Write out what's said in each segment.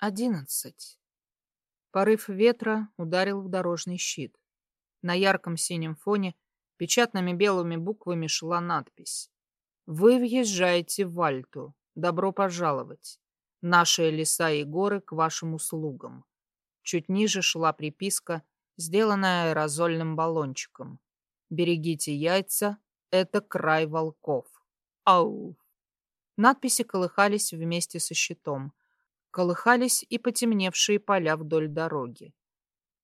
Одиннадцать. Порыв ветра ударил в дорожный щит. На ярком синем фоне печатными белыми буквами шла надпись. «Вы въезжаете в Альту. Добро пожаловать. Наши леса и горы к вашим услугам». Чуть ниже шла приписка, сделанная аэрозольным баллончиком. «Берегите яйца. Это край волков. Ау!» Надписи колыхались вместе со щитом колыхались и потемневшие поля вдоль дороги.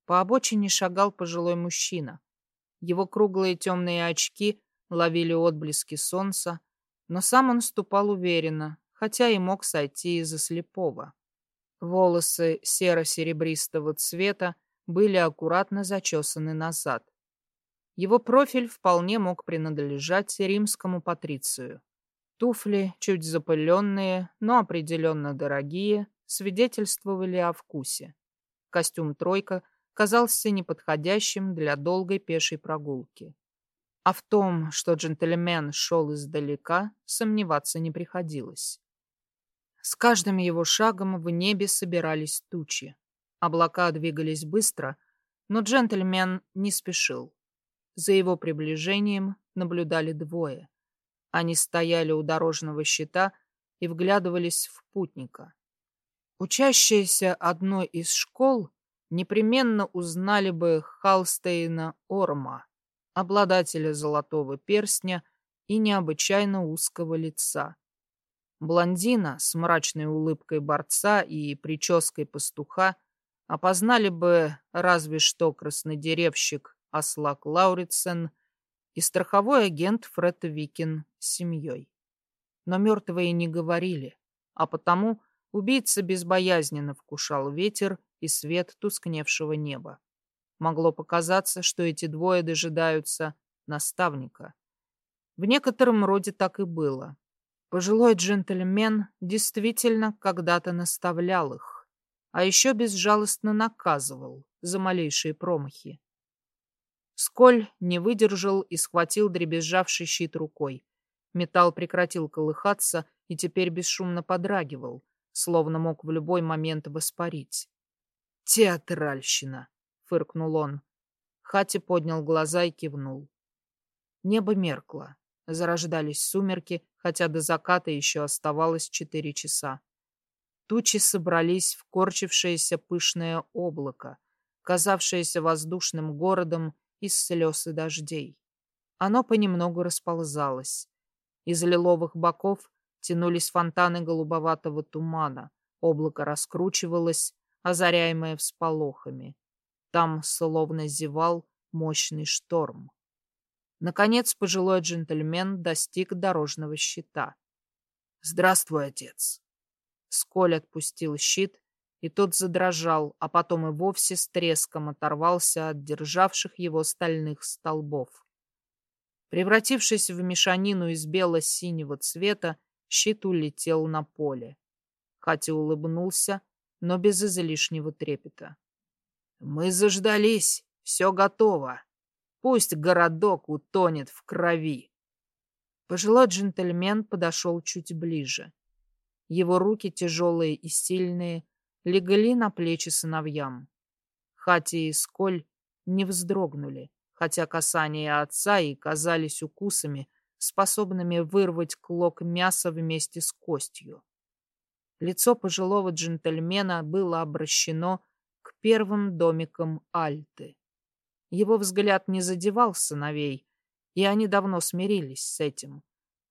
По обочине шагал пожилой мужчина. Его круглые темные очки ловили отблески солнца, но сам он ступал уверенно, хотя и мог сойти из-за слепого. Волосы серо-серебристого цвета были аккуратно зачесаны назад. Его профиль вполне мог принадлежать римскому патрицию. Туфли, чуть запыленные, но определенно дорогие, свидетельствовали о вкусе. Костюм «тройка» казался неподходящим для долгой пешей прогулки. А в том, что джентльмен шел издалека, сомневаться не приходилось. С каждым его шагом в небе собирались тучи. Облака двигались быстро, но джентльмен не спешил. За его приближением наблюдали двое. Они стояли у дорожного щита и вглядывались в путника. Учащиеся одной из школ непременно узнали бы Халстейна Орма, обладателя золотого перстня и необычайно узкого лица. Блондина с мрачной улыбкой борца и прической пастуха опознали бы разве что краснодеревщик Аслак Лауритсен и страховой агент Фред Викин с семьей. Но мертвые не говорили, а потому Убийца безбоязненно вкушал ветер и свет тускневшего неба. Могло показаться, что эти двое дожидаются наставника. В некотором роде так и было. Пожилой джентльмен действительно когда-то наставлял их, а еще безжалостно наказывал за малейшие промахи. Сколь не выдержал и схватил дребезжавший щит рукой. Металл прекратил колыхаться и теперь бесшумно подрагивал, словно мог в любой момент воспарить. «Театральщина!» — фыркнул он. Хати поднял глаза и кивнул. Небо меркло. Зарождались сумерки, хотя до заката еще оставалось четыре часа. Тучи собрались в корчившееся пышное облако, казавшееся воздушным городом из слез и дождей. Оно понемногу расползалось. Из лиловых боков тянулись фонтаны голубоватого тумана, облако раскручивалось, озаряемое всполохами. Там словно зевал мощный шторм. Наконец пожилой джентльмен достиг дорожного щита. «Здравствуй, отец!» Сколь отпустил щит, и тот задрожал, а потом и вовсе с треском оторвался от державших его стальных столбов. Превратившись в мешанину из бело-синего цвета, щит улетел на поле. Катя улыбнулся, но без излишнего трепета. «Мы заждались, все готово. Пусть городок утонет в крови». Пожилой джентльмен подошел чуть ближе. Его руки, тяжелые и сильные, легли на плечи сыновьям. Хати и Сколь не вздрогнули, хотя касания отца и казались укусами, способными вырвать клок мяса вместе с костью. Лицо пожилого джентльмена было обращено к первым домикам Альты. Его взгляд не задевал сыновей, и они давно смирились с этим.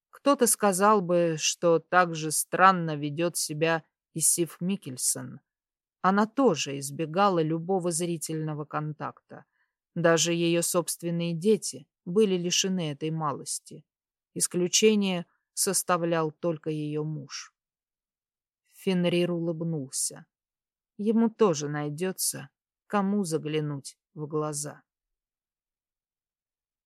Кто-то сказал бы, что так же странно ведет себя и Сив Микельсон. Она тоже избегала любого зрительного контакта. Даже ее собственные дети были лишены этой малости. Исключение составлял только ее муж. Фенрир улыбнулся. Ему тоже найдется, кому заглянуть в глаза.